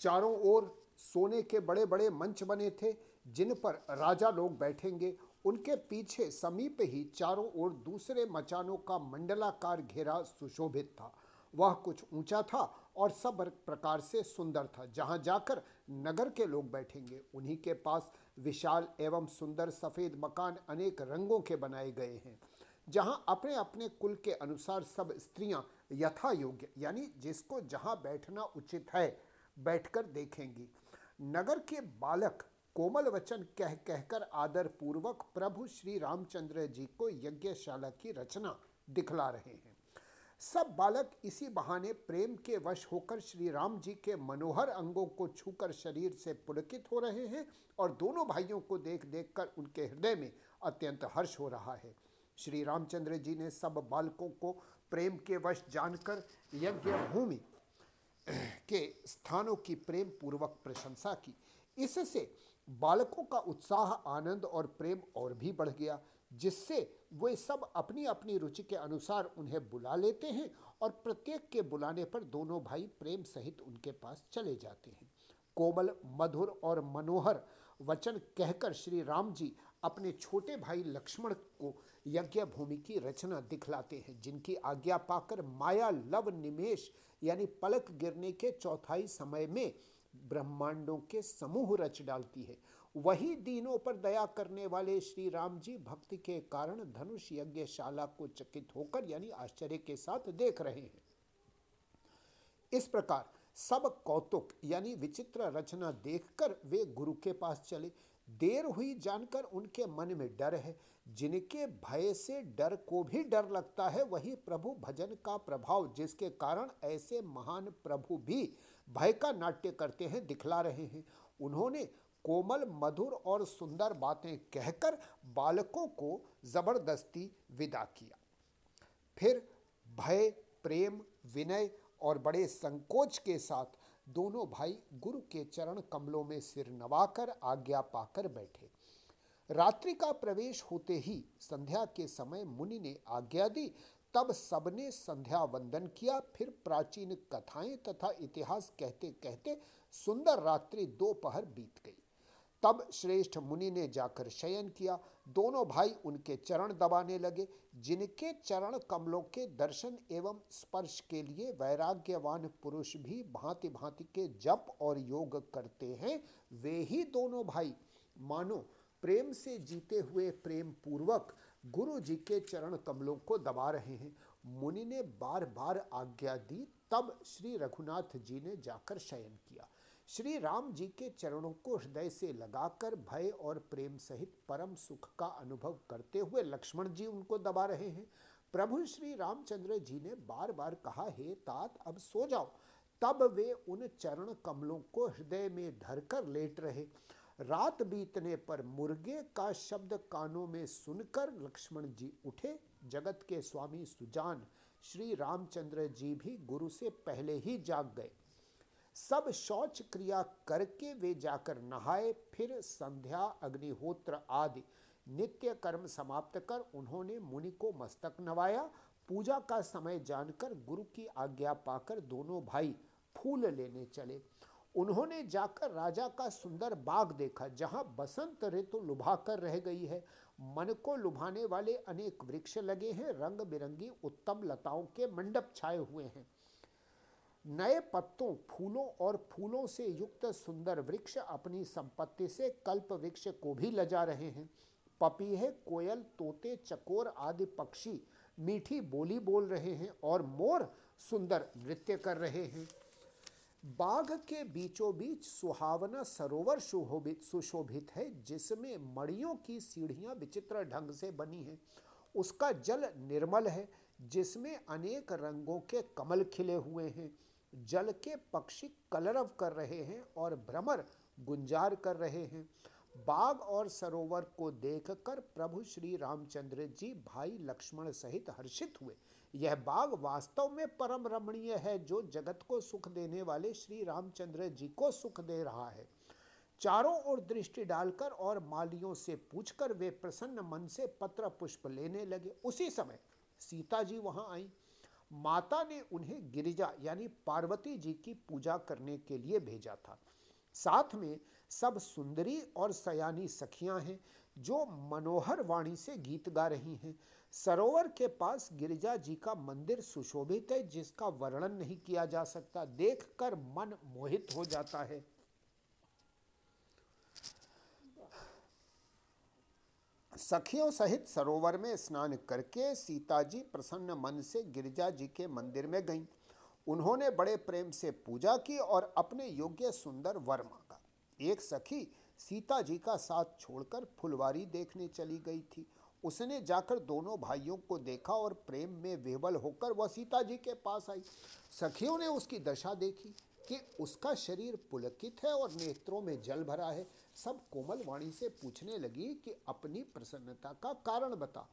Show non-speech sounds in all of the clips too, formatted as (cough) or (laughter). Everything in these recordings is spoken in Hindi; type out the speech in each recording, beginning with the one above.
चारों ओर सोने के बड़े बड़े मंच बने थे, जिन पर राजा लोग बैठेंगे। उनके पीछे समीप ही चारों ओर दूसरे मचानों का मंडलाकार घेरा सुशोभित था। वह कुछ ऊँचा था और सब प्रकार से सुंदर था। जहाँ जाकर नगर के लोग बैठेंगे, उन्हीं के पास विशाल एवं सुंदर सफ़ेद मकान अनेक रंगों के बनाए गए हैं, जहाँ अपने अपने कुल के अनुसार सब स्त्रियाँ यथा योग्य यानी जिसको जहाँ बैठना उचित है बैठकर देखेंगी। नगर के बालक कोमल वचन कह कहकर आदर पूर्वक प्रभु श्री रामचंद्र जी को यज्ञशाला की रचना दिखला रहे हैं। सब बालक इसी बहाने प्रेम के वश होकर श्री राम जी के मनोहर अंगों को छूकर शरीर से पुलकित हो रहे हैं और दोनों भाइयों को देख देख कर उनके हृदय में अत्यंत हर्ष हो रहा है। श्री रामचंद्र जी ने सब बालकों को प्रेम के वश जानकर यज्ञ भूमि के स्थानों की प्रेम पूर्वक प्रशंसा की। इससे बालकों का उत्साह, आनंद और प्रेम और भी बढ़ गया, जिससे वे सब अपनी अपनी रुचि के अनुसार उन्हें बुला लेते हैं और प्रत्येक के बुलाने पर दोनों भाई प्रेम सहित उनके पास चले जाते हैं। कोमल, मधुर और मनोहर वचन कहकर श्री राम जी अपने छोटे भाई लक्ष्मण को यज्ञ भूमि की रचना दिखलाते हैं, जिनकी आज्ञा पाकर माया, लव, निमेश, यानी पलक गिरने के चौथाई समय में ब्रह्मांडों के समूह रच डालती है। वही दीनों पर दया करने वाले श्री राम जी भक्ति के कारण धनुष यज्ञशाला को चकित होकर, यानी आश्चर्य के साथ देख रहे हैं। इस प्रकार सब कौतुक, यानी विचित्र रचना देखकर वे गुरु के पास चले। देर हुई जानकर उनके मन में डर है। जिनके भय से डर को भी डर लगता है, वही प्रभु भजन का प्रभाव, जिसके कारण ऐसे महान प्रभु भी भय का नाट्य करते हैं, दिखला रहे हैं। उन्होंने कोमल, मधुर और सुंदर बातें कहकर बालकों को ज़बरदस्ती विदा किया। फिर भय, प्रेम, विनय और बड़े संकोच के साथ दोनों भाई गुरु के चरण कमलों में सिर नवाकर आज्ञा पाकर बैठे। रात्रि का प्रवेश होते ही संध्या के समय मुनि ने आज्ञा दी। तब सबने संध्या वंदन किया। फिर प्राचीन कथाएँ तथा इतिहास कहते कहते सुंदर रात्रि दोपहर बीत गई। तब श्रेष्ठ मुनि ने जाकर शयन किया। दोनों भाई उनके चरण दबाने लगे, जिनके चरण कमलों के दर्शन एवं स्पर्श के लिए वैराग्यवान पुरुष भी भांति भांति के जप और योग करते हैं, वे ही दोनों भाई। मानो, प्रेम से जीते हुए प्रेम पूर्वक गुरु जी के चरण कमलों को दबा रहे हैं। मुनि ने बार बार आज्ञा दी, तब श्री रघुनाथ जी ने जाकर शयन किया। श्री राम जी के चरणों को हृदय से लगाकर भय और प्रेम सहित परम सुख का अनुभव करते हुए लक्ष्मण जी उनको दबा रहे हैं। प्रभु श्री रामचंद्र जी ने बार बार कहा, हे तात, अब सो जाओ। तब वे उन चरण कमलों को हृदय में धरकर लेट रहे। रात बीतने पर मुर्गे का शब्द कानों में सुनकर लक्ष्मण जी उठे। जगत के स्वामी सुजान श्री रामचंद्र जी भी गुरु से पहले ही जाग गए। सब शौच क्रिया करके वे जाकर नहाए, फिर संध्या, अग्निहोत्र आदि नित्य कर्म समाप्त कर उन्होंने मुनि को मस्तक नवाया पूजा का समय जानकर गुरु की आज्ञा पाकर दोनों भाई फूल लेने चले। उन्होंने जाकर राजा का सुंदर बाग देखा, जहाँ बसंत ऋतु लुभा कर रह गई है। मन को लुभाने वाले अनेक वृक्ष लगे हैं, रंग बिरंगी उत्तम लताओं के मंडप छाए हुए हैं। नए पत्तों, फूलों और फूलों से युक्त सुंदर वृक्ष अपनी संपत्ति से कल्प वृक्ष को भी लजा रहे हैं। पपीहे कोयल, तोते, चकोर आदि पक्षी मीठी बोली बोल रहे हैं और मोर सुंदर नृत्य कर रहे हैं। बाघ के बीचों बीच सुहावना सरोवर सुशोभित सुशोभित है, जिसमें मड़ियों की सीढ़ियाँ विचित्र ढंग से बनी हैं। उसका जल निर्मल है, जिसमें अनेक रंगों के कमल खिले हुए हैं। जल के पक्षी कलरव कर रहे हैं और भ्रमर गुंजार कर रहे हैं। बाग और सरोवर को देखकर प्रभु श्री रामचंद्र जी भाई लक्ष्मण सहित हर्षित हुए। यह बाग वास्तव में परम रमणीय है जो जगत को सुख देने वाले श्री रामचंद्र जी को सुख दे रहा है। चारों ओर दृष्टि डालकर और मालियों से पूछकर वे प्रसन्न मन से पत्र पुष्प लेने लगे। उसी समय सीता जी वहाँ आई। माता ने उन्हें गिरिजा यानी पार्वती जी की पूजा करने के लिए भेजा था। साथ में सब सुंदरी और सयानी सखियाँ हैं जो मनोहर वाणी से गीत गा रही हैं। सरोवर के पास गिरिजा जी का मंदिर सुशोभित है, जिसका वर्णन नहीं किया जा सकता। देखकर मन मोहित हो जाता है। सखियों सहित सरोवर में स्नान करके सीता जी प्रसन्न मन से गिरिजा जी के मंदिर में गईं। उन्होंने बड़े प्रेम से पूजा की और अपने योग्य सुंदर वर मांगा। एक सखी सीता जी का साथ छोड़कर फुलवारी देखने चली गई थी। उसने जाकर दोनों भाइयों को देखा और प्रेम में वेबल होकर वह सीता जी के पास आई। सखियों ने उसकी दशा देखी कि उसका शरीर पुलकित है और नेत्रों में जल भरा है। सब कोमल वाणी से पूछने लगी कि अपनी प्रसन्नता का कारण बता।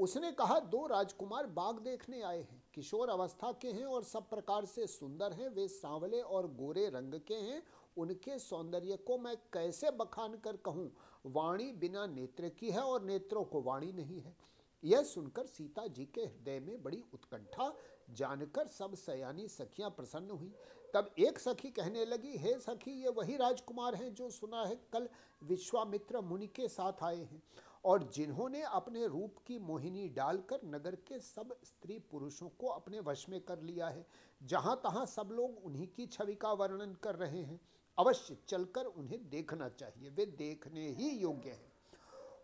उसने कहा, दो राजकुमार बाग देखने आए हैं। किशोर अवस्था के हैं और सब प्रकार से सुंदर हैं। वे सांवले और गोरे रंग के हैं। उनके सौंदर्य को मैं कैसे बखान कर कहूँ? वाणी बिना नेत्र की है और नेत्रों को वाणी नहीं है। यह सुनकर सीता जी के हृदय में बड़ी उत्कंठा जानकर सब सयानी सखियाँ प्रसन्न हुई। तब एक सखी कहने लगी, हे सखी, ये वही राजकुमार हैं जो सुना है कल विश्वामित्र मुनि के साथ आए हैं और जिन्होंने अपने रूप की मोहिनी डालकर नगर के सब स्त्री पुरुषों को अपने वश में कर लिया है। जहाँ तहां सब लोग उन्हीं की छवि का वर्णन कर रहे हैं। अवश्य चलकर उन्हें देखना चाहिए। वे देखने ही योग्य हैं।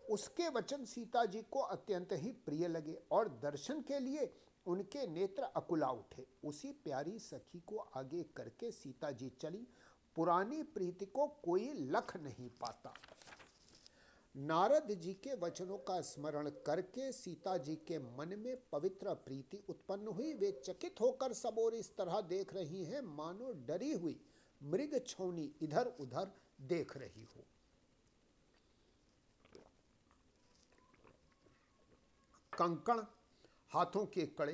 उसके वचन सीता जी को अत्यंत ही प्रिय लगे और दर्शन के लिए उनके नेत्र अकुला उठे। उसी प्यारी सखी को आगे करके सीता जी चली। पुरानी प्रीति को कोई लख नहीं पाता। नारद जी के वचनों का स्मरण करके सीता जी के मन में पवित्र प्रीति उत्पन्न हुई। वे चकित होकर सब और इस तरह देख रही हैं। मानो डरी हुई मृग छौनी इधर उधर देख रही हो। कंकण हाथों के कड़े,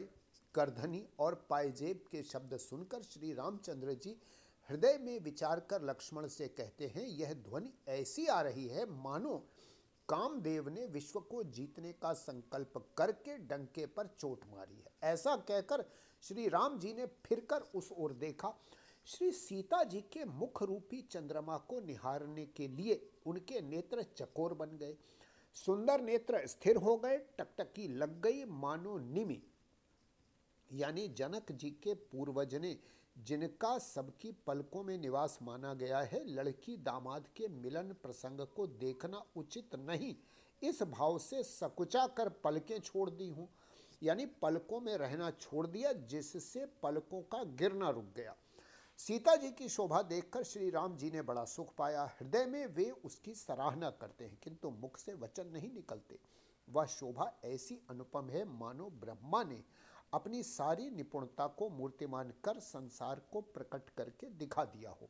करधनी और पायजेब के शब्द सुनकर श्री रामचंद्र जी हृदय में विचार कर लक्ष्मण से कहते हैं, यह ध्वनि ऐसी आ रही है, मानो कामदेव ने विश्व को जीतने का संकल्प करके डंके पर चोट मारी है। ऐसा कहकर श्री राम जी ने फिरकर उस ओर देखा। श्री सीता जी के मुख रूपी चंद्रमा को निहारने के लिए उनके नेत्र चकोर बन गए। सुंदर नेत्र स्थिर हो गए, टकटकी लग गई, मानो निमि। यानी जनक जी के पूर्वज ने जिनका सबकी पलकों में निवास माना गया है, लड़की दामाद के मिलन प्रसंग को देखना उचित नहीं। इस भाव से सकुचा कर पलकें छोड़ दी हूँ। यानी पलकों में रहना छोड़ दिया, जिससे पलकों का गिरना रुक गया। सीता जी की शोभा देखकर श्री राम जी ने बड़ा सुख पाया। हृदय में वे उसकी सराहना करते हैं, किंतु मुख से वचन नहीं निकलते। वह शोभा ऐसी अनुपम है, मानो ब्रह्मा ने अपनी सारी निपुणता को मूर्तिमान कर संसार को प्रकट करके दिखा दिया हो।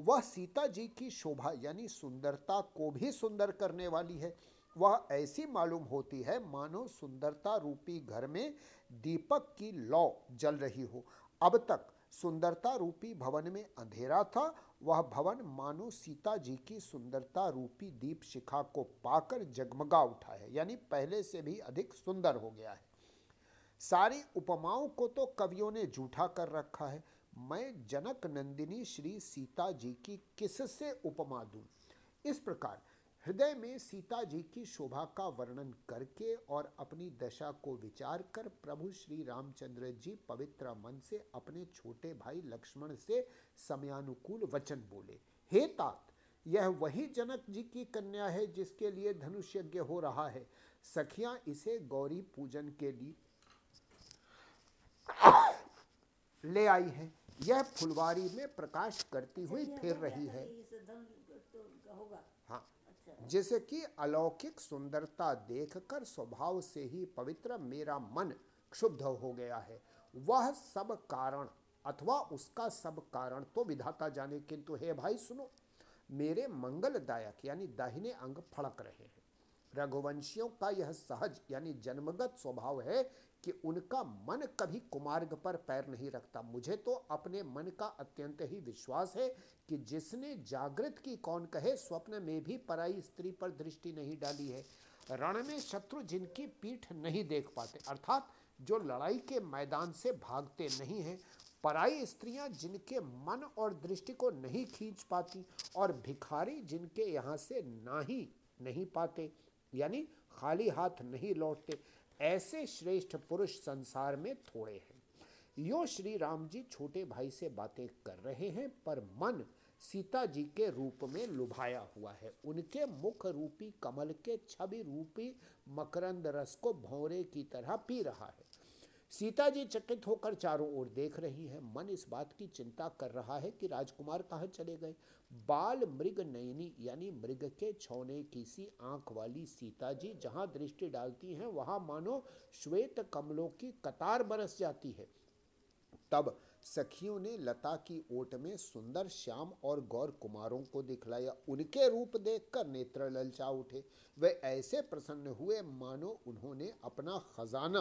वह सीता जी की शोभा यानी सुंदरता को भी सुंदर करने वाली है। वह ऐसी मालूम होती है, मानो सुंदरता रूपी घर में दीपक की लौ जल रही हो। अब तक सुंदरता रूपी भवन में अंधेरा था। वह भवन मानो सीता जी की सुंदरता रूपी दीप शिखा को पाकर जगमगा उठा है, यानी पहले से भी अधिक सुंदर हो गया है। सारी उपमाओं को तो कवियों ने जूठा कर रखा है। मैं जनक नंदिनी श्री सीता जी की किससे उपमा दूँ? इस प्रकार हृदय में सीता जी की शोभा का वर्णन करके और अपनी दशा को विचार कर प्रभु श्री रामचंद्र जी पवित्र मन से अपने छोटे भाई लक्ष्मण से समयानुकूल वचन बोले हे तात यह वही जनक जी की कन्या है जिसके लिए धनुष यज्ञ हो रहा है। सखियाँ इसे गौरी पूजन के लिए ले आई है। यह फुलवारी में प्रकाश करती हुई फिर रही है। हाँ। जैसे कि अलौकिक सुंदरता देखकर स्वभाव से ही पवित्र मेरा मन क्षुब्ध हो गया है। वह सब कारण अथवा उसका सब कारण तो विधाता जाने, किंतु हे भाई सुनो, मेरे मंगलदायक यानी दाहिने अंग फड़क रहे हैं। रघुवंशियों का यह सहज यानी जन्मगत स्वभाव है कि उनका मन कभी कुमार्ग पर पैर नहीं रखता। मुझे तो अपने मन का अत्यंत ही विश्वास है कि जिसने जागृत की, कौन कहे, स्वप्न में भी पराई स्त्री पर दृष्टि नहीं डाली है। रण में शत्रु जिनकी पीठ नहीं देख पाते, अर्थात जो लड़ाई के मैदान से भागते नहीं हैं, पराई स्त्रियाँ जिनके मन और दृष्टि को नहीं खींच पाती और भिखारी जिनके यहाँ से ना ही नहीं पाते। यानी खाली हाथ नहीं लौटते, ऐसे श्रेष्ठ पुरुष संसार में थोड़े हैं। यो श्री राम जी छोटे भाई से बातें कर रहे हैं, पर मन सीता जी के रूप में लुभाया हुआ है। उनके मुख रूपी कमल के छवि रूपी मकरंद रस को भौरे की तरह पी रहा है। सीता जी चकित होकर चारों ओर देख रही है। मन इस बात की चिंता कर रहा है कि राजकुमार कहाँ चले गए? बाल मृग नयनी यानी मृग के छौने की सी आँख वाली सीता जी जहाँ दृष्टि डालती हैं, वहाँ मानो श्वेत कमलों की कतार बरस जाती है। तब सखियों ने लता की ओट में सुंदर श्याम और गौर कुमारों को दिखलाया। उनके रूप देखकर नेत्र ललचा उठे। वे ऐसे प्रसन्न हुए, मानो उन्होंने अपना खजाना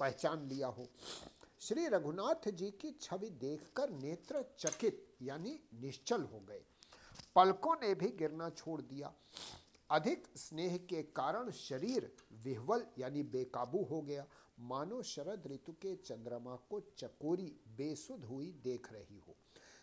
पहचान लिया हो। श्री रघुनाथ जी की छवि देखकर नेत्र चकित, यानी निश्चल हो गए। पलकों ने भी गिरना छोड़ दिया। अधिक स्नेह के कारण शरीर विह्वल यानी बेकाबू हो गया। मानो शरद ऋतु के चंद्रमा को चकोरी बेसुध हुई देख रही हो।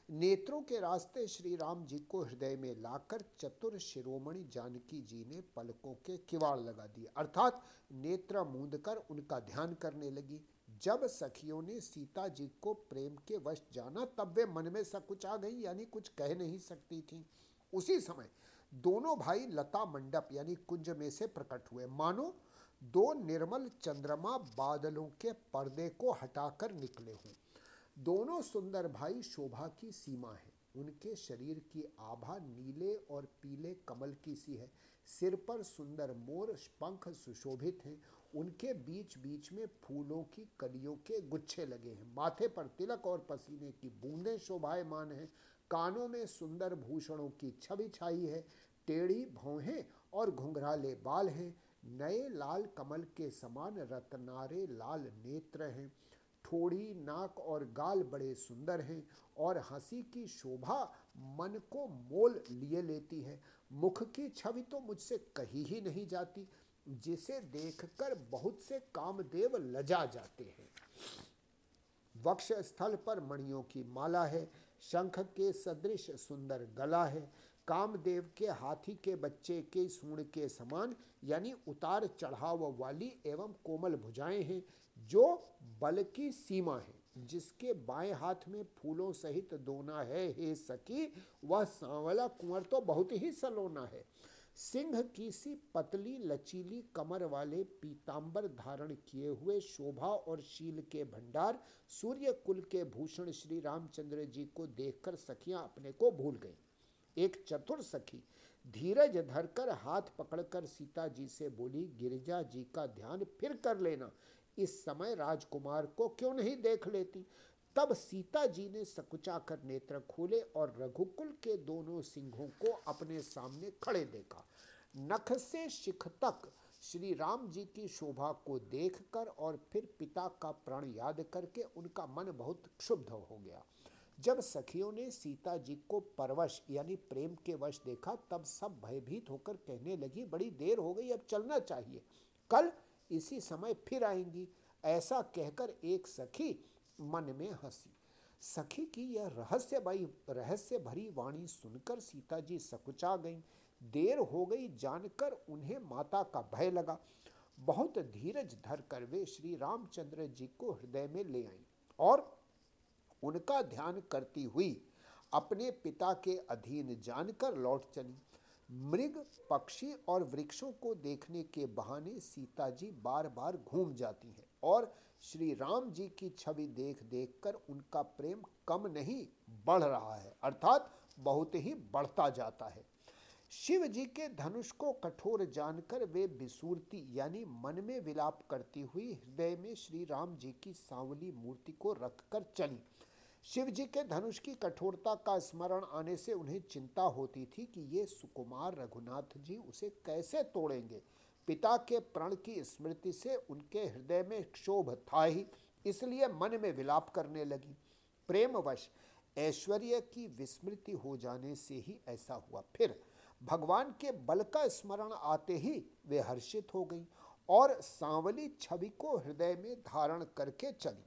नेत्रों के रास्ते श्री राम जी को हृदय में लाकर चतुर शिरोमणि जानकी जी ने पलकों के किवाड़ लगा दिए। अर्थात नेत्र मूंद कर उनका ध्यान करने लगी। जब सखियों ने सीता जी को प्रेम के वश जाना, तब वे मन में सकुच आ गई, यानी कुछ कह नहीं सकती थी। उसी समय दोनों भाई लता मंडप, यानी कुंज में से प्रकट हुए। मानो, दो निर्मल चंद्रमा बादलों के पर्दे को हटाकर निकले हों। दोनों सुंदर भाई शोभा की सीमा है। उनके शरीर की आभा नीले और पीले कमल की सी है। सिर पर सुंदर मोर, पंख सुशोभित हैं। उनके बीच बीच में फूलों की कलियों के गुच्छे लगे हैं। माथे पर तिलक और पसीने की बूंदें शोभायमान हैं। कानों में सुंदर भूषणों की छवि छाई है। टेढ़ी भौहें और घुंघराले बाल हैं। नए लाल कमल के समान रतनारे लाल नेत्र हैं। ठोड़ी, नाक और गाल बड़े सुंदर हैं और हँसी की शोभा मन को मोल लिए लेती है। मुख की छवि तो मुझसे कही ही नहीं जाती, जिसे देखकर बहुत से कामदेव लजा जाते हैं। वक्ष स्थल पर मणियों की माला है। शंख के सदृश सुंदर गला है। कामदेव के हाथी के बच्चे के सूण के समान, यानी उतार चढ़ाव वाली एवं कोमल भुजाएँ हैं, जो बल की सीमा है, जिसके बाएँ हाथ में फूलों सहित दोना है। हे सखी, वह सांवला कुंवर तो बहुत ही सलोना है। सिंह की सी पतली, लचीली कमर वाले पीतांबर धारण किए हुए शोभा और शील के भंडार सूर्य कुल के भूषण श्री रामचंद्र जी को देखकर सखियाँ अपने को भूल गईं। एक चतुर सखी। धीरज धरकर हाथ पकड़कर सीता जी से बोली, गिरिजा जी का ध्यान फिर कर लेना। इस समय राजकुमार को क्यों नहीं देख लेती? तब सीता जी ने सकुचा कर नेत्र खोले और रघुकुल के दोनों सिंहों को अपने सामने खड़े देखा। नख से शिख तक श्री राम जी की शोभा को देखकर और फिर पिता का प्राण याद करके उनका मन बहुत क्षुब्ध हो गया। जब सखियों ने सीता जी को परवश, यानी प्रेम के वश देखा, तब सब भयभीत होकर कहने लगी, बड़ी देर हो गई, अब चलना चाहिए। कल इसी समय फिर आएँगी। ऐसा कहकर एक सखी मन में हँसी। सखी की यह रहस्य भाई, रहस्य भरी वाणी सुनकर सीता जी सकुचा गईं। देर हो गई जानकर उन्हें माता का भय लगा। बहुत धीरज धर कर वे श्री रामचंद्र जी को हृदय में ले आई और उनका ध्यान करती हुई अपने पिता के अधीन जानकर लौट चली। मृग, पक्षी और वृक्षों को देखने के बहाने सीता जी बार बार घूम जाती हैं और श्री राम जी की छवि देख देख कर उनका प्रेम कम नहीं बढ़ रहा है, अर्थात बहुत ही बढ़ता जाता है। शिव जी के धनुष को कठोर जानकर वे बिसूरती यानी मन में विलाप करती हुई हृदय में श्री राम जी की सांवली मूर्ति को रखकर चली। शिव जी के धनुष की कठोरता का स्मरण आने से उन्हें चिंता होती थी कि ये सुकुमार रघुनाथ जी उसे कैसे तोड़ेंगे। पिता के प्रण की स्मृति से उनके हृदय में क्षोभ था ही, इसलिए मन में विलाप करने लगी। प्रेमवश ऐश्वर्य की विस्मृति हो जाने से ही ऐसा हुआ। फिर भगवान के बल का स्मरण आते ही वे हर्षित हो गई और सांवली छवि को हृदय में धारण करके चली।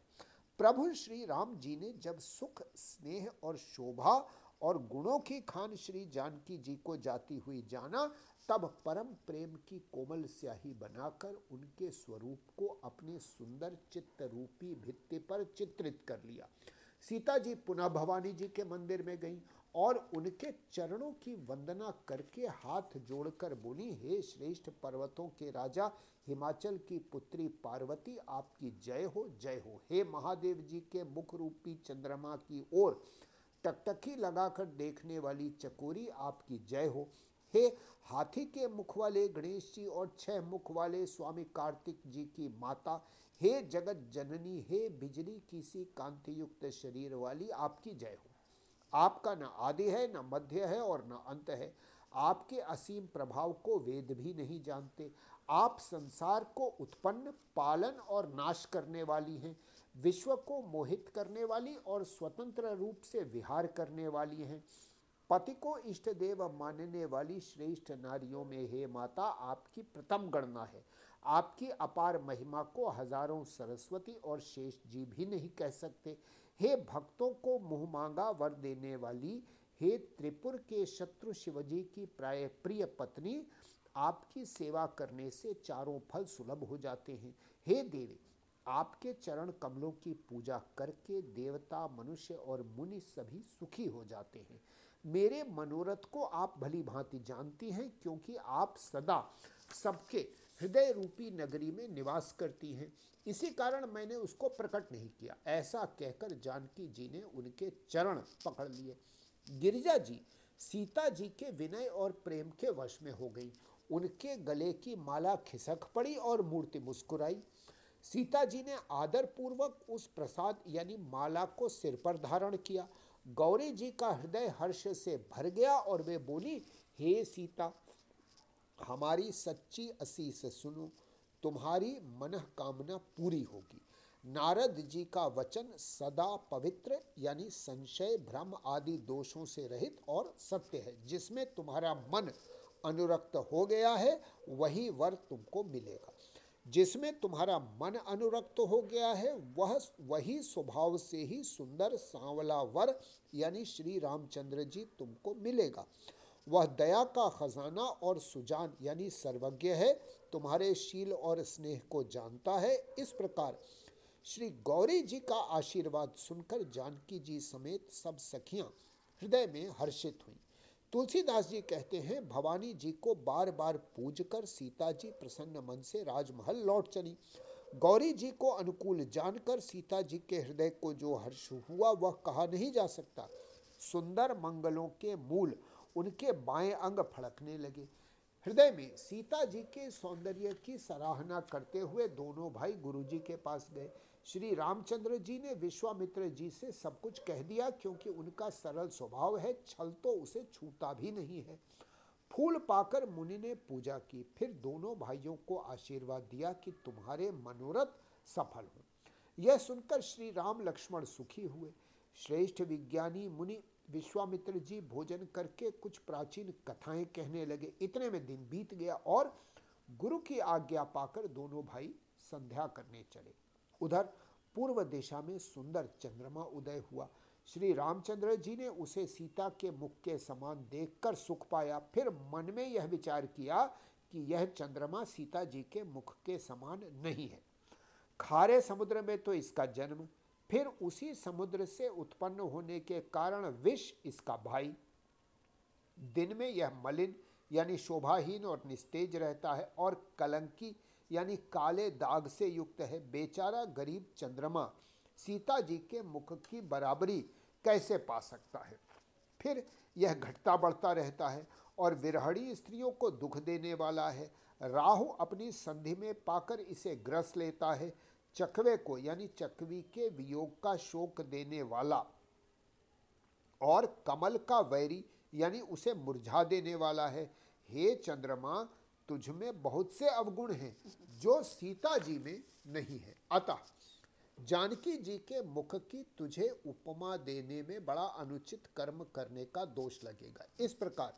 प्रभु श्री राम जी ने जब सुख, स्नेह और शोभा और गुणों की खान श्री जानकी जी को जाती हुई जाना, तब परम प्रेम की कोमल स्याही बनाकर उनके स्वरूप को अपने सुंदर चित्त रूपी भित्ति पर चित्रित कर लिया। सीता जी पुनः भवानी जी के मंदिर में गईं। और उनके चरणों की वंदना करके हाथ जोड़कर बोली, हे श्रेष्ठ पर्वतों के राजा, हिमाचल की पुत्री पार्वती, आपकी जय हो जय हो। हे महादेव जी के मुख रूपी चंद्रमा की ओर टकटकी लगाकर देखने वाली चकोरी, आपकी जय हो। हे हाथी के मुख वाले गणेश जी और छह मुख वाले स्वामी कार्तिक जी की माता, हे जगत जननी, हे बिजली की सी कांति युक्त शरीर वाली, आपकी जय हो। आपका न आदि है, न मध्य है और न अंत है। आपके असीम प्रभाव को वेद भी नहीं जानते। आप संसार को उत्पन्न, पालन और नाश करने वाली हैं। विश्व को मोहित करने वाली और स्वतंत्र रूप से विहार करने वाली हैं। पति को इष्ट देव मानने वाली श्रेष्ठ नारियों में, हे माता, आपकी प्रथम गणना है। आपकी अपार महिमा को हज़ारों सरस्वती और शेष जी भी नहीं कह सकते। हे भक्तों को मुँह मांगा वर देने वाली, हे त्रिपुर के शत्रु शिवजी की प्राय प्रिय पत्नी, आपकी सेवा करने से चारों फल सुलभ हो जाते हैं। हे देवी, आपके चरण कमलों की पूजा करके देवता, मनुष्य और मुनि सभी सुखी हो जाते हैं। मेरे मनोरथ को आप भली भांति जानती हैं, क्योंकि आप सदा सबके हृदय रूपी नगरी में निवास करती हैं। इसी कारण मैंने उसको प्रकट नहीं किया। ऐसा कहकर जानकी जी ने उनके चरण पकड़ लिए। गिरिजा जी, सीता जी के विनय और प्रेम के वश में हो गई। उनके गले की माला खिसक पड़ी और मूर्ति मुस्कुराई। सीता जी ने आदर पूर्वक उस प्रसाद यानी माला को सिर पर धारण किया। गौरी जी का हृदय हर्ष से भर गया और वे बोली, हे सीता, हमारी सच्ची असीस सुनो, तुम्हारी मन कामना पूरी होगी। नारद जी का वचन सदा पवित्र, यानी संशय, भ्रम आदि दोषों से रहित और सत्य है। जिसमें तुम्हारा मन अनुरक्त हो गया है, वही वर तुमको मिलेगा। जिसमें तुम्हारा मन अनुरक्त हो गया है, वह वही स्वभाव से ही सुंदर सांवला वर यानी श्री रामचंद्र जी तुमको मिलेगा। वह दया का खजाना और सुजान यानी सर्वज्ञ है, तुम्हारे शील और स्नेह को जानता है। इस प्रकार श्री गौरी जी का आशीर्वाद सुनकर जानकी जी समेत सब सखियाँ हृदय में हर्षित हुई। तुलसीदास जी कहते हैं, भवानी जी को बार बार पूज कर सीता जी प्रसन्न मन से राजमहल लौट चली। गौरी जी को अनुकूल जानकर सीता जी के हृदय को जो हर्ष हुआ, वह कहा नहीं जा सकता। सुंदर मंगलों के मूल उनके बाएँ अंग फड़कने लगे। हृदय में सीता जी के सौंदर्य की सराहना करते हुए दोनों भाई गुरु जी के पास गए। श्री रामचंद्र जी ने विश्वामित्र जी से सब कुछ कह दिया क्योंकि उनका सरल स्वभाव है, छल तो उसे छूता भी नहीं है। फूल पाकर मुनि ने पूजा की, फिर दोनों भाइयों को आशीर्वाद दिया कि तुम्हारे मनोरथ सफल हो। यह सुनकर श्री राम लक्ष्मण सुखी हुए। श्रेष्ठ विज्ञानी मुनि विश्वामित्र जी भोजन करके कुछ प्राचीन कथाएँ कहने लगे। इतने में दिन बीत गया और गुरु की आज्ञा पाकर दोनों भाई संध्या करने चले। उधर पूर्व दिशा में सुंदर चंद्रमा उदय हुआ। श्री रामचंद्र जी ने उसे सीता के मुख के समान देखकर सुख पाया। फिर मन में यह विचार किया कि यह चंद्रमा सीता जी के मुख के समान नहीं है। खारे समुद्र में तो इसका जन्म, फिर उसी समुद्र से उत्पन्न होने के कारण विष इसका भाई। दिन में यह मलिन यानी शोभाहीन और निस्तेज रहता है और कलंकी यानी काले दाग से युक्त है, बेचारा गरीब चंद्रमा, सीता जी के मुख की बराबरी कैसे पा सकता है? फिर यह घटता बढ़ता रहता है और विरहड़ी स्त्रियों को दुख देने वाला है। राहु अपनी संधि में पाकर इसे ग्रस लेता है। चकवे को, यानी चकवी के वियोग का शोक देने वाला और कमल का वैरी, यानी उसे मुरझा देने वाला है। हे चंद्रमा तुझ में बहुत से अवगुण हैं जो सीता जी में नहीं है। अतः जानकी जी के मुख की तुझे उपमा देने में बड़ा अनुचित कर्म करने का दोष लगेगा। इस प्रकार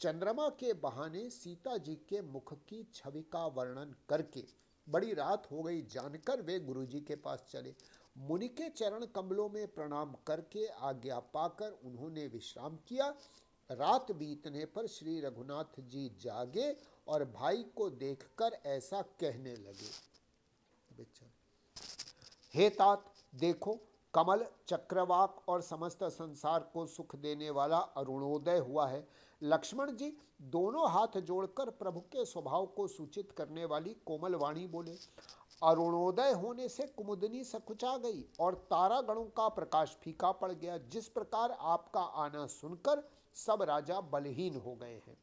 चंद्रमा के बहाने सीता जी के मुख की छवि का वर्णन करके बड़ी रात हो गई जानकर वे गुरु जी के पास चले। मुनि के चरण कमलों में प्रणाम करके आज्ञा पाकर उन्होंने विश्राम किया। रात बीतने पर श्री रघुनाथ जी जागे और भाई को देखकर ऐसा कहने लगे। हे तात, देखो, कमल चक्रवाक और समस्त संसार को सुख देने वाला अरुणोदय हुआ है। लक्ष्मण जी, दोनों हाथ जोड़कर प्रभु के स्वभाव को सूचित करने वाली कोमल वाणी बोले, अरुणोदय होने से कुमुदनी सकुचा गई और तारागणों का प्रकाश फीका पड़ गया। जिस प्रकार आपका आना सुनकर सब राजा बलहीन हो गए हैं।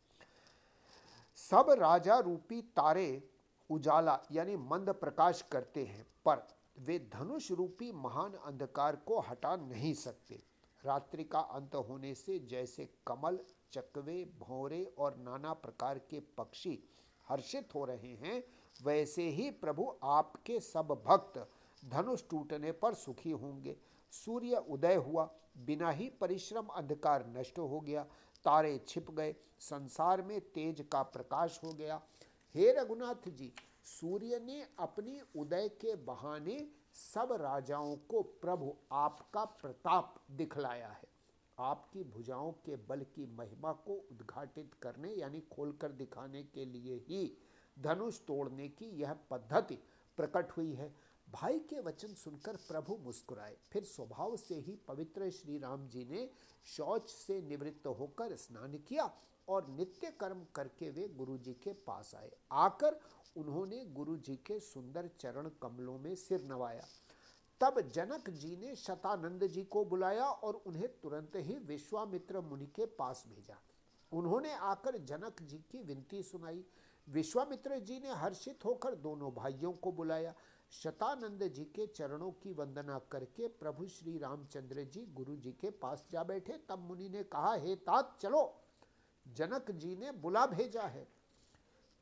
सब राजा रूपी तारे उजाला, यानी मंद प्रकाश करते हैं, पर वे धनुष रूपी महान अंधकार को हटा नहीं सकते। रात्रि का अंत होने से जैसे कमल, चकवे, भौरे और नाना प्रकार के पक्षी हर्षित हो रहे हैं, वैसे ही प्रभु आपके सब भक्त धनुष टूटने पर सुखी होंगे। सूर्य उदय हुआ, बिना ही परिश्रम अंधकार नष्ट हो गया तारे छिप गए, संसार में तेज का प्रकाश हो गया। हे रघुनाथ जी, सूर्य ने अपनी उदय के बहाने सब राजाओं को प्रभु आपका प्रताप दिखलाया है। आपकी भुजाओं के बल की महिमा को उद्घाटित करने, यानी खोलकर दिखाने के लिए ही धनुष तोड़ने की यह पद्धति प्रकट हुई है। भाई के वचन सुनकर प्रभु मुस्कुराए। फिर स्वभाव से ही पवित्र श्री राम जी ने शौच से निवृत्त होकर स्नान किया और नित्य कर्म करके वे गुरु जी के पास आए। आकर उन्होंने गुरु जी के सुंदर चरण कमलों में सिर नवाया। तब जनक जी ने शतानंद जी को बुलाया और उन्हें तुरंत ही विश्वामित्र मुनि के पास भेजा। उन्होंने आकर जनक जी की विनती सुनाई। विश्वामित्र जी ने हर्षित होकर दोनों भाइयों को बुलाया। शतानंद जी के चरणों की वंदना करके प्रभु श्री रामचंद्र जी गुरु जी के पास जा बैठे। तब मुनि ने कहा, हे तात, चलो। जनक जी ने बुला भेजा है।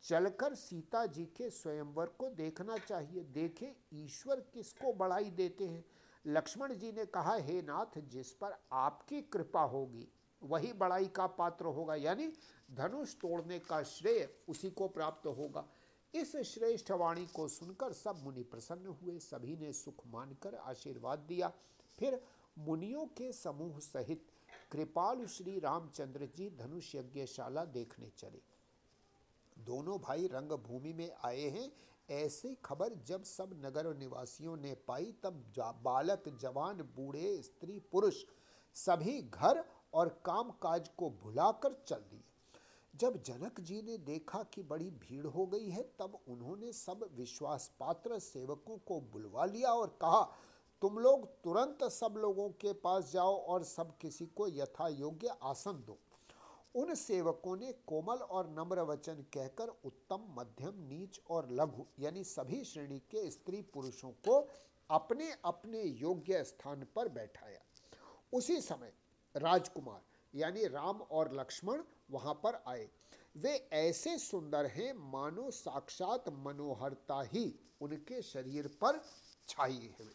चलकर सीता जी के स्वयंवर को देखना चाहिए। देखे, ईश्वर किसको बढ़ाई देते हैं? लक्ष्मण जी ने कहा, हे नाथ, जिस पर आपकी कृपा होगी, वही बड़ाई का पात्र होगा। यानी धनुष तोड़ने का श्रेय उसी को प्राप्त होगा। इस श्रेष्ठ वाणी को सुनकर सब मुनि प्रसन्न हुए। सभी ने सुख मानकर आशीर्वाद दिया। फिर मुनियों के समूह सहित कृपालु श्री रामचंद्र जी धनुष यज्ञशाला देखने चले। दोनों भाई रंग भूमि में आए हैं। ऐसी खबर जब सब नगर निवासियों ने पाई, तब बालक, जवान, बूढ़े, स्त्री, पुरुष सभी घर और काम काज को भुलाकर चल दिए। जब जनक जी ने देखा कि बड़ी भीड़ हो गई है, तब उन्होंने सब विश्वास पात्र सेवकों को बुलवा लिया और कहा, तुम लोग तुरंत सब लोगों के पास जाओ और सब किसी को यथा योग्य आसन दो। उन सेवकों ने कोमल और नम्र वचन कहकर उत्तम, मध्यम, नीच और लघु, यानी सभी श्रेणी के स्त्री पुरुषों को अपने अपने योग्य स्थान पर बैठाया। उसी समय राजकुमार यानी राम और लक्ष्मण वहाँ पर आए। वे ऐसे सुंदर हैं, मानो साक्षात मनोहरता ही उनके शरीर पर छाई है।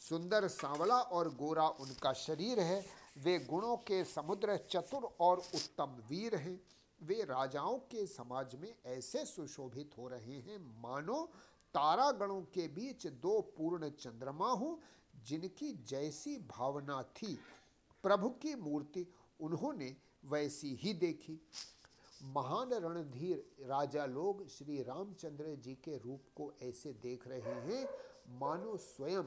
सुंदर सांवला और गोरा उनका शरीर है। वे गुणों के समुद्र चतुर और उत्तम वीर हैं। वे राजाओं के समाज में ऐसे सुशोभित हो रहे हैं, मानो तारागणों के बीच दो पूर्ण चंद्रमा हो, जिनकी जैसी भावना थी प्रभु की मूर्ति उन्होंने वैसी ही देखी। महान रणधीर राजा लोग श्री रामचंद्र जी के रूप को ऐसे देख रहे हैं, मानो स्वयं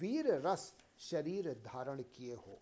वीर रस शरीर धारण किए हो।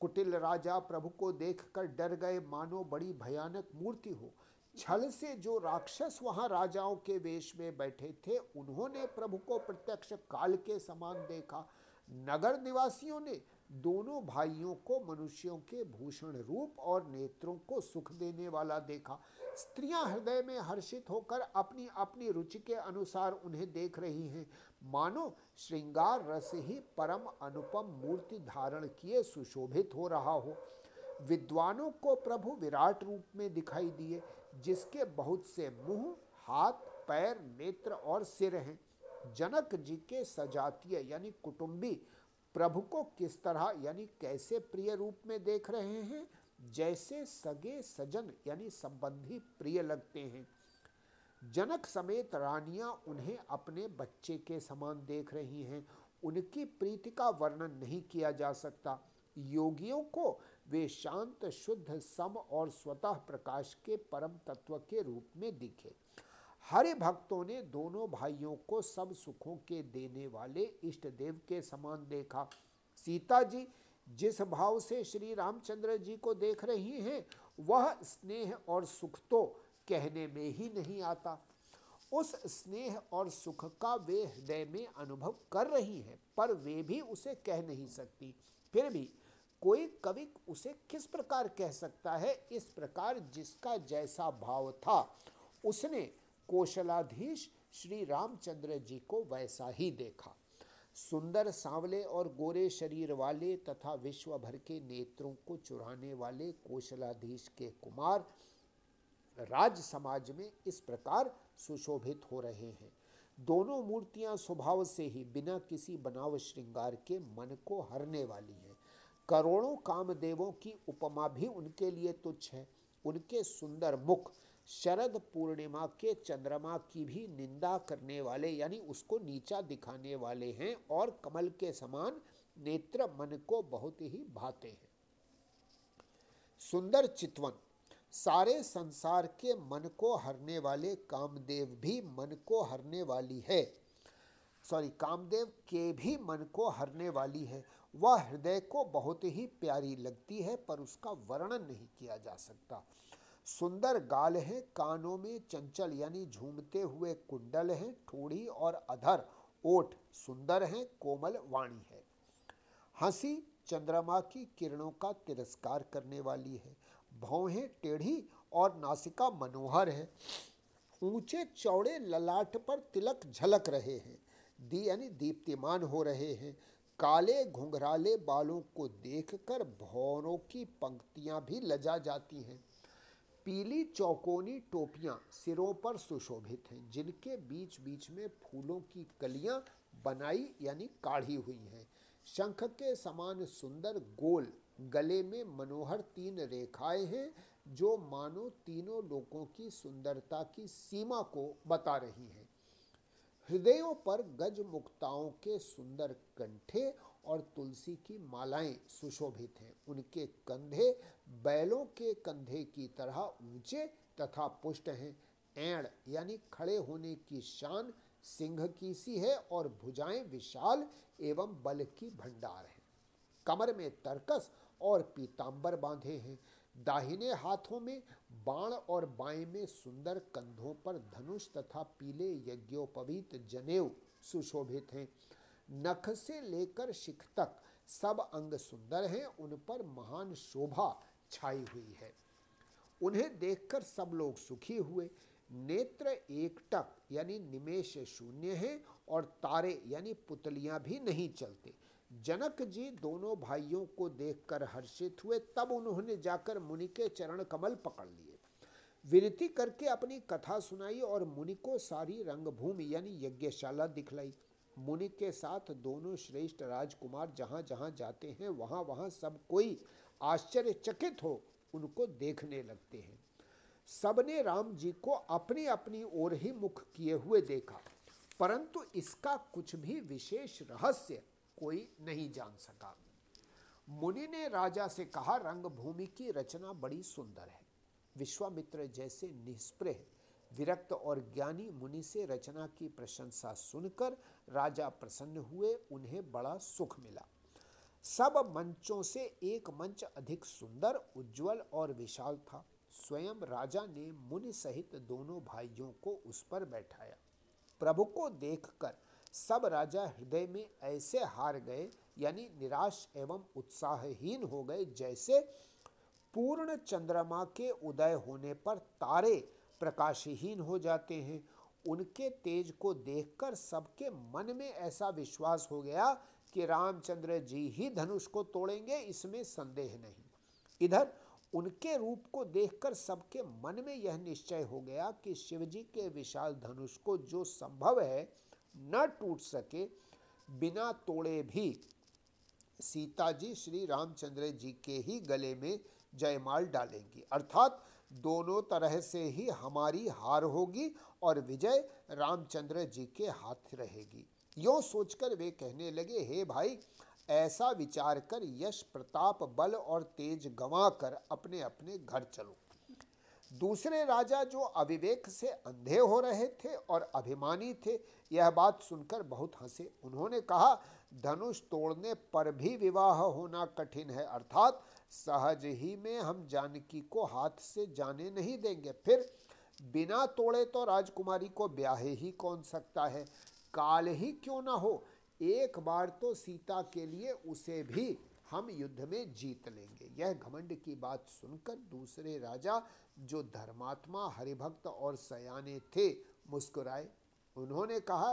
कुटिल राजा प्रभु को देखकर डर गए, मानो बड़ी भयानक मूर्ति हो। छल से जो राक्षस वहाँ राजाओं के वेश में बैठे थे, उन्होंने प्रभु को प्रत्यक्ष काल के समान देखा। नगर निवासियों ने दोनों भाइयों को मनुष्यों के भूषण रूप और नेत्रों को सुख देने वाला देखा। स्त्रियाँ हृदय में हर्षित होकर अपनी अपनी रुचि के अनुसार उन्हें देख रही हैं। मानो, श्रृंगार रस ही परम अनुपम मूर्ति धारण किए सुशोभित हो रहा हो। विद्वानों को प्रभु विराट रूप में दिखाई दिए, जिसके बहुत से मुँह, हाथ, पैर, नेत्र और सिर हैं। जनक जी के सजातीय यानी कुटुंबी प्रभु को किस तरह, यानी कैसे प्रिय रूप में देख रहे हैं? जैसे सगे सजन, यानी संबंधी प्रिय लगते हैं। जनक समेत रानियाँ उन्हें अपने बच्चे के समान देख रही हैं। उनकी प्रीति का वर्णन नहीं किया जा सकता। योगियों को वे शांत, शुद्ध, सम और स्वतः प्रकाश के परम तत्व के रूप में दिखे। हरि भक्तों ने दोनों भाइयों को सब सुखों के देने वाले इष्ट देव के समान देखा। सीता जी जिस भाव से श्री रामचंद्र जी को देख रही हैं, वह स्नेह और सुख तो कहने में ही नहीं आता। उस स्नेह और सुख का वे हृदय में अनुभव कर रही हैं, पर वे भी उसे कह नहीं सकती। फिर भी कोई कवि उसे किस प्रकार कह सकता है? इस प्रकार जिसका जैसा भाव था, उसने कौशलाधीश श्री रामचंद्र जी को वैसा ही देखा। सुंदर सांवले और गोरे शरीर वाले तथा विश्व भर के नेत्रों को चुराने वाले कौशलाधीश के कुमार राज समाज में इस प्रकार सुशोभित हो रहे हैं। दोनों मूर्तियाँ स्वभाव से ही बिना किसी बनाव श्रृंगार के मन को हरने वाली हैं। करोड़ों कामदेवों की उपमा भी उनके लिए तुच्छ है। उनके सुंदर मुख शरद पूर्णिमा के चंद्रमा की भी निंदा करने वाले, यानी उसको नीचा दिखाने वाले हैं और कमल के समान नेत्र मन को बहुत ही भाते हैं। सुंदर चितवन, सारे संसार के मन को हरने वाले कामदेव भी मन को हरने वाली है। सॉरी, कामदेव के भी मन को हरने वाली है। वह हृदय को बहुत ही प्यारी लगती है, पर उसका वर्णन नहीं किया जा सकता। सुंदर गाल है, कानों में चंचल यानी झूमते हुए कुंडल है, ठोड़ी और अधर ओठ सुंदर है, कोमल वाणी है। हँसी चंद्रमा की किरणों का तिरस्कार करने वाली है। भौहें टेढ़ी और नासिका मनोहर है। ऊँचे चौड़े ललाट पर तिलक झलक रहे हैं। दी यानी दीप्तिमान हो रहे हैं। काले घुंघराले बालों को देखकर भौरों की पंक्तियाँ भी लजा जाती हैं। पीली चौकोनी टोपियाँ सिरों पर सुशोभित हैं, जिनके बीच बीच में फूलों की कलियाँ बनाई यानी काढ़ी हुई हैं। शंख के समान सुंदर गोल गले में मनोहर तीन रेखाएँ हैं, जो मानो तीनों लोगों की सुंदरता की सीमा को बता रही हैं। हृदयों पर गज मुक्ताओं के सुंदर कंठे और तुलसी की मालाएँ सुशोभित हैं। उनके कंधे बैलों के कंधे की तरह ऊँचे तथा पुष्ट हैं। एड़ यानी खड़े होने की शान सिंह की सी है और भुजाएँ विशाल एवं बल की भंडार है। कमर में तरकस और पीतांबर बांधे हैं। दाहिने हाथों में बाण और बाएँ में सुंदर कंधों पर धनुष तथा पीले यज्ञोपवीत जनेऊ सुशोभित हैं। नख से लेकर शिख तक सब अंग सुंदर हैं, उन पर महान शोभा छाई हुई है। उन्हें देखकर सब लोग सुखी हुए। नेत्र एकटक, यानी निमेश शून्य है, और तारे, यानी पुतलियाँ भी नहीं चलते। जनक जी दोनों भाइयों को देखकर हर्षित हुए। तब उन्होंने जाकर मुनि के चरण कमल पकड़ लिए। विनती करके अपनी कथा सुनाई और मुनि को सारी रंगभूमि, यानी यज्ञशाला दिखलाई। मुनि के साथ दोनों श्रेष्ठ राजकुमार जहाँ जहाँ जाते हैं, वहाँ वहाँ सब कोई आश्चर्यचकित हो, उनको देखने लगते हैं। सबने राम जी को अपनी अपनी ओर ही मुख किए हुए देखा, परंतु इसका कुछ भी विशेष रहस्य कोई नहीं जान सका। मुनि ने राजा से कहा, रंगभूमि की रचना बड़ी सुंदर है। विश्वामित्र जैसे निष्प्रह विरक्त और ज्ञानी मुनि से रचना की प्रशंसा सुनकर राजा प्रसन्न हुए, उन्हें बड़ा सुख मिला। सब मंचों से एक मंच अधिक सुंदर, उज्जवल और विशाल था। स्वयं राजा ने मुनि सहित दोनों भाइयों को उस पर बैठाया। प्रभु को देखकर सब राजा हृदय में ऐसे हार गए, यानी निराश एवं उत्साहहीन हो गए, जैसे पूर्ण चंद्रमा के उदय होने पर तारे प्रकाशहीन हो जाते हैं। उनके तेज को देखकर सबके मन में ऐसा विश्वास हो गया कि रामचंद्र जी ही धनुष को तोड़ेंगे, इसमें संदेह नहीं। इधर, उनके रूप को देखकर सबके मन में यह निश्चय हो गया कि शिवजी के विशाल धनुष को जो संभव है न टूट सके, बिना तोड़े भी सीता जी श्री रामचंद्र जी के ही गले में जयमाल डालेंगी। अर्थात दोनों तरह से ही हमारी हार होगी और विजय रामचंद्र जी के हाथ रहेगी। यो सोचकर वे कहने लगे, हे भाई, ऐसा विचार कर यश प्रताप बल और तेज गंवा कर अपने अपने घर चलो। दूसरे राजा जो अविवेक से अंधे हो रहे थे और अभिमानी थे, यह बात सुनकर बहुत हंसे। उन्होंने कहा, धनुष तोड़ने पर भी विवाह होना कठिन है, अर्थात सहज ही में हम जानकी को हाथ से जाने नहीं देंगे। फिर, बिना तोड़े तो राजकुमारी को ब्याह ही कौन सकता है? काल ही क्यों ना हो? एक बार तो सीता के लिए उसे भी हम युद्ध में जीत लेंगे। यह घमंड की बात सुनकर दूसरे राजा, जो धर्मात्मा, हरिभक्त और सयाने थे, मुस्कुराए। उन्होंने कहा,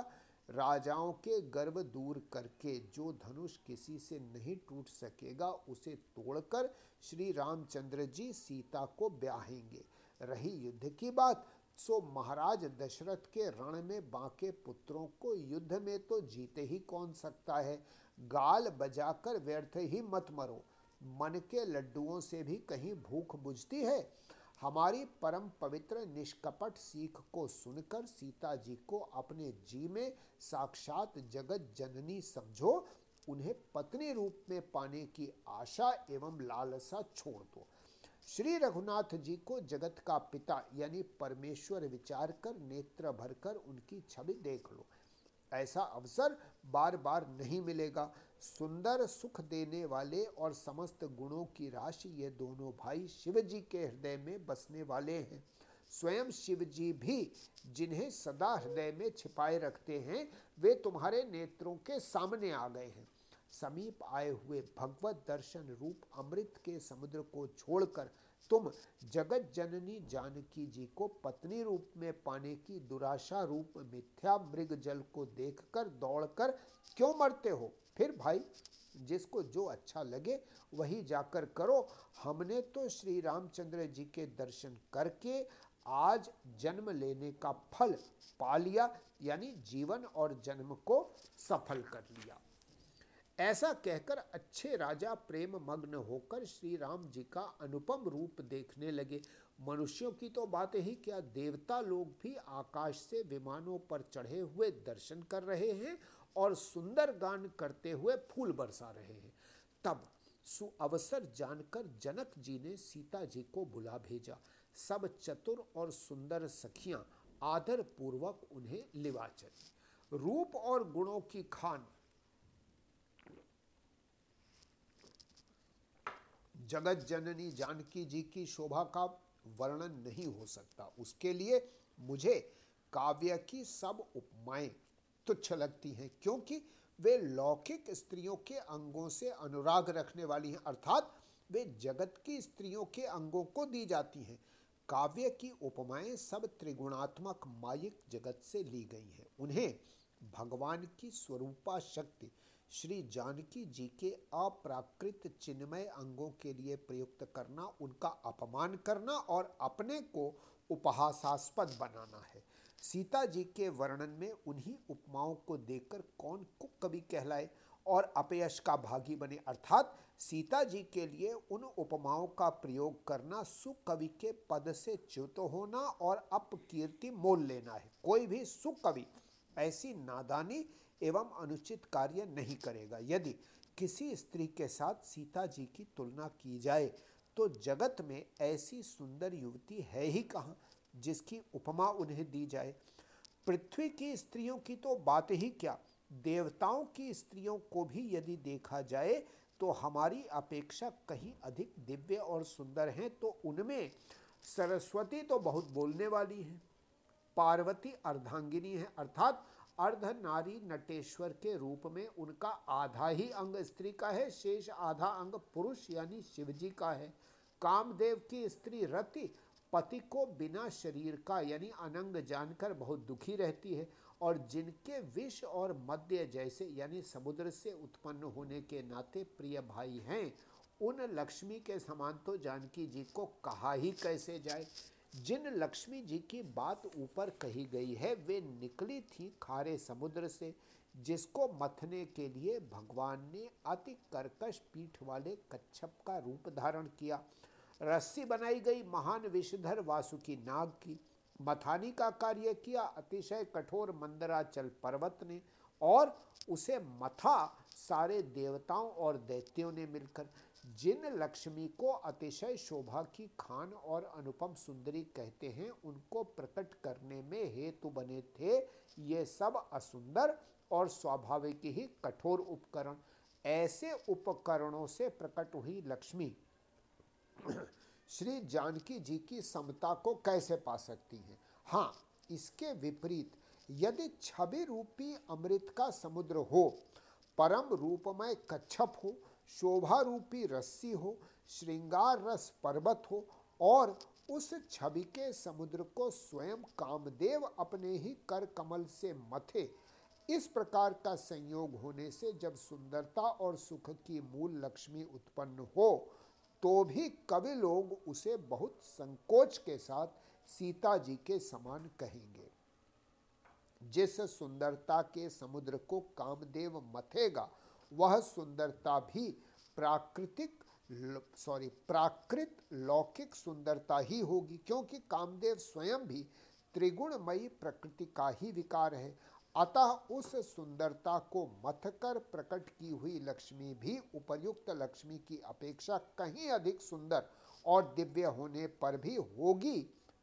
राजाओं के गर्व दूर करके जो धनुष किसी से नहीं टूट सकेगा, उसे तोड़कर श्री रामचंद्र जी सीता को ब्याहेंगे। रही युद्ध की बात, सो महाराज दशरथ के रण में बांके पुत्रों को युद्ध में तो जीते ही कौन सकता है? गाल बजाकर व्यर्थ ही मत मरो। मन के लड्डुओं से भी कहीं भूख बुझती है। हमारी परम पवित्र निष्कपट सीख को सुनकर सीता जी को अपने जी में साक्षात जगत जननी समझो। उन्हें पत्नी रूप में पाने की आशा एवं लालसा छोड़ दो। श्री रघुनाथ जी को जगत का पिता यानी परमेश्वर विचार कर नेत्र भरकर उनकी छवि देख लो। ऐसा अवसर बार बार नहीं मिलेगा। सुंदर सुख देने वाले और समस्त गुणों की राशि ये दोनों भाई शिव जी के हृदय में बसने वाले हैं। स्वयं शिव जी भी जिन्हें सदा हृदय में छिपाए रखते हैं, वे तुम्हारे नेत्रों के सामने आ गए हैं। समीप आए हुए भगवत दर्शन रूप अमृत के समुद्र को छोड़कर तुम जगत जननी जानकी जी को पत्नी रूप में पाने की दुराशा रूप मिथ्या मृग जल को देखकर दौड़कर क्यों मरते हो? फिर भाई, जिसको जो अच्छा लगे, वही जाकर करो। हमने तो श्री रामचंद्र जी के दर्शन करके आज जन्म लेने का फल पा लिया, यानी जीवन और जन्म को सफल कर लिया। ऐसा कहकर अच्छे राजा प्रेम मग्न होकर श्री राम जी का अनुपम रूप देखने लगे। मनुष्यों की तो बात ही, क्या देवता लोग भी आकाश से विमानों पर चढ़े हुए दर्शन कर रहे हैं और सुंदर गान करते हुए फूल बरसा रहे हैं? तब सुअवसर जानकर जनक जी ने सीता जी को बुला भेजा। सब चतुर और सुंदर सखियाँ आदर पूर्वक उन्हें लिवा चली रूप और गुणों की खान जगत जननी जानकी जी की शोभा का वर्णन नहीं हो सकता। उसके लिए मुझे काव्य की सब उपमाएँ तुच्छ लगती हैं, क्योंकि वे लौकिक स्त्रियों के अंगों से अनुराग रखने वाली हैं, अर्थात वे जगत की स्त्रियों के अंगों को दी जाती हैं। काव्य की उपमाएँ सब त्रिगुणात्मक मायिक जगत से ली गई हैं। उन्हें भगवान की स्वरूपा शक्ति श्री जानकी जी के अप्राकृत चिन्मय अंगों के लिए प्रयुक्त करना, उनका अपमान करना और अपने को उपहासास्पद बनाना है। सीता जी के वर्णन में उन्हीं उपमाओं को देखकर कौन कुक कवि कहलाए और अपयश का भागी बने। अर्थात सीता जी के लिए उन उपमाओं का प्रयोग करना, सुकवि के पद से च्युत होना और अपकीर्ति मोल लेना है। कोई भी सुकवि, ऐसी नादानी एवं अनुचित कार्य नहीं करेगा। यदि किसी स्त्री के साथ सीता जी की तुलना की जाए तो जगत में ऐसी सुंदर युवती है ही कहाँ जिसकी उपमा उन्हें दी जाए? पृथ्वी की स्त्रियों की तो बात ही क्या? देवताओं की स्त्रियों को भी यदि देखा जाए तो हमारी अपेक्षा कहीं अधिक दिव्य और सुंदर हैं तो उनमें सरस्वती तो बहुत बोलने वाली है, पार्वती अर्धांगिनी है, अर्थात अर्ध नारी नटेश्वर के रूप में उनका आधा ही अंग स्त्री का है, शेष आधा अंग पुरुष यानी शिवजी का है। कामदेव की स्त्री रति पति को बिना शरीर का यानी अनंग जानकर बहुत दुखी रहती है और जिनके विष और मध्य जैसे यानी समुद्र से उत्पन्न होने के नाते प्रिय भाई हैं, उन लक्ष्मी के समान तो जानकी जी को कहा ही कैसे जाए? जिन लक्ष्मी जी की बात ऊपर कही गई है, वे निकली थी खारे समुद्र से, जिसको मथने के लिए भगवान ने अति कर्कश पीठ वाले कच्छप का रूप धारण किया। रस्सी बनाई गई महान विषधर वासुकी नाग की, मथानी का कार्य किया। अतिशय कठोर मंदराचल पर्वत ने और उसे मथा सारे देवताओं और दैत्यों ने मिलकर जिन लक्ष्मी को अतिशय शोभा की खान और अनुपम सुंदरी कहते हैं, उनको प्रकट करने में हेतु बने थे ये सब असुंदर और स्वाभाविक ही कठोर उपकरण। ऐसे उपकरणों से प्रकट हुई लक्ष्मी (clears throat) श्री जानकी जी की समता को कैसे पा सकती हैं? हाँ इसके विपरीत, यदि छवि रूपी अमृत का समुद्र हो, परम रूपमय कच्छप हो शोभा रूपी रस्सी हो, श्रृंगार रस पर्वत हो, और उस छवि के समुद्र को स्वयं कामदेव अपने ही कर कमल से मथे। इस प्रकार का संयोग होने से जब सुंदरता और सुख की मूल लक्ष्मी उत्पन्न हो तो भी कवि लोग उसे बहुत संकोच के साथ सीता जी के समान कहेंगे। जिस सुंदरता के समुद्र को कामदेव मथेगा वह सुंदरता भी प्राकृतिक सॉरी प्राकृत लौकिक सुंदरता ही होगी, क्योंकि कामदेव स्वयं भी त्रिगुणमयी प्रकृति का ही विकार है। अतः उस सुंदरता को मथकर प्रकट की हुई लक्ष्मी भी, उपयुक्त लक्ष्मी की अपेक्षा कहीं अधिक सुंदर और दिव्य होने पर भी होगी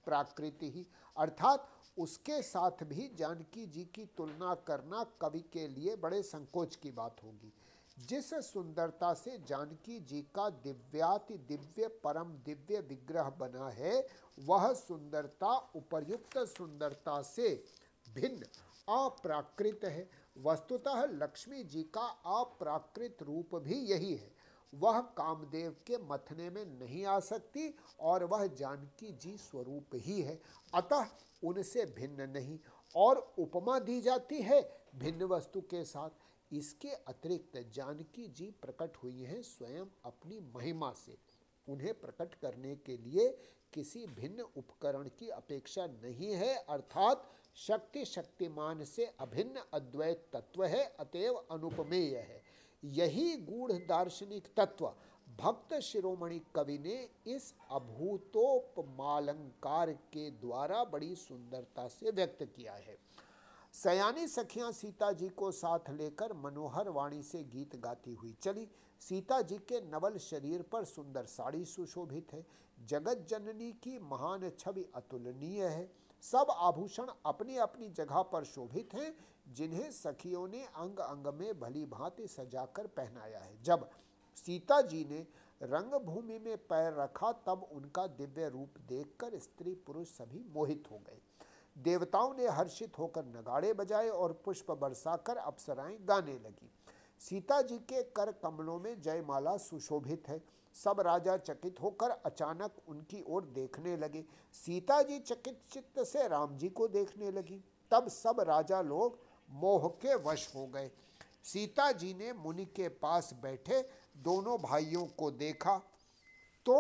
प्राकृति ही। अर्थात उसके साथ भी जानकी जी की तुलना करना कवि के लिए बड़े संकोच की बात होगी। जिस सुंदरता से जानकी जी का दिव्याति दिव्य परम दिव्य विग्रह बना है, वह सुंदरता, उपर्युक्त सुंदरता से भिन्न, अप्राकृत है। वस्तुतः लक्ष्मी जी का अप्राकृत रूप भी यही है। वह कामदेव के मथने में नहीं आ सकती और वह जानकी जी स्वरूप ही है। अतः उनसे भिन्न नहीं और उपमा दी जाती है भिन्न वस्तु के साथ। इसके अतिरिक्त जानकी जी प्रकट हुई हैं स्वयं अपनी महिमा से। उन्हें प्रकट करने के लिए किसी भिन्न उपकरण की अपेक्षा नहीं है, अर्थात शक्ति शक्तिमान से अभिन्न अद्वैत तत्व है, अतएव अनुपमेय है। यही गूढ़ दार्शनिक तत्व भक्त शिरोमणि कवि ने इस अभूतोपमालंकार के द्वारा बड़ी सुंदरता से व्यक्त किया है। सयानी सखियाँ सीता जी को साथ लेकर मनोहर वाणी से गीत गाती हुई चली। सीता जी के नवल शरीर पर सुंदर साड़ी सुशोभित है। जगत जननी की महान छवि अतुलनीय है। सब आभूषण अपनी अपनी जगह पर शोभित हैं। जिन्हें सखियों ने अंग अंग में भली भांति सजाकर पहनाया है। जब सीता जी ने रंगभूमि में पैर रखा, तब उनका दिव्य रूप देखकर स्त्री पुरुष सभी मोहित हो गए। देवताओं ने हर्षित होकर नगाड़े बजाए और पुष्प बरसाकर अप्सराएँ गाने लगी। सीता जी के कर कमलों में जयमाला सुशोभित है। सब राजा चकित होकर अचानक उनकी ओर देखने लगे। सीता जी चकित चित्त से राम जी को देखने लगी। तब सब राजा लोग मोह के वश हो गए। सीता जी ने मुनि के पास बैठे, दोनों भाइयों को देखा तो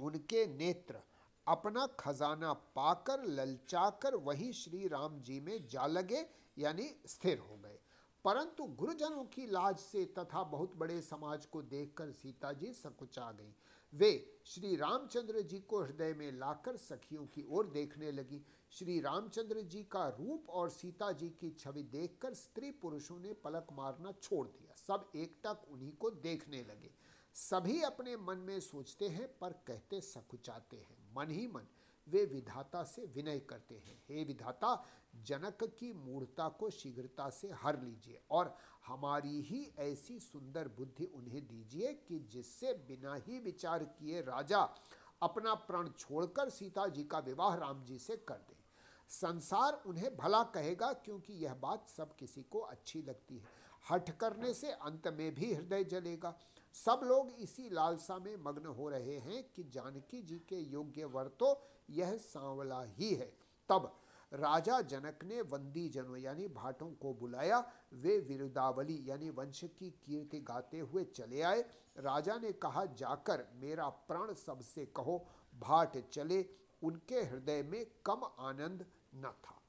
उनके नेत्र अपना खजाना पाकर, ललचाकर वही श्री राम जी में जा लगे, यानी स्थिर हो गए। परंतु गुरुजनों की लाज से तथा बहुत बड़े समाज को देखकर सीता जी सकुचा गई। वे श्री रामचंद्र जी को हृदय में लाकर सखियों की ओर देखने लगी। श्री रामचंद्र जी का रूप और सीता जी की छवि देखकर स्त्री पुरुषों ने पलक मारना छोड़ दिया। सब एकटक उन्हीं को देखने लगे। सभी अपने मन में सोचते हैं, पर कहते सकुचाते हैं। मन ही मन वे विधाता से विनय करते हैं। हे विधाता जनक की मूर्ता को शीघ्रता से हर लीजिए और हमारी ही ऐसी सुंदर बुद्धि उन्हें दीजिए कि जिससे बिना ही विचार किए राजा अपना प्रण छोड़कर सीता जी का विवाह राम जी से कर दे। संसार उन्हें भला कहेगा क्योंकि यह बात सब किसी को अच्छी लगती है। हठ करने से अंत में भी हृदय जलेगा। सब लोग इसी लालसा में मग्न हो रहे हैं कि जानकी जी के योग्य वर तो यह सांवला ही है। तब राजा जनक ने वंदी जनों यानी भाटों को बुलाया। वे विरुदावली यानी वंश की कीर्ति गाते हुए चले आए। राजा ने कहा, जाकर मेरा प्राण सबसे कहो, भाट चले, उनके हृदय में कम आनंद न था।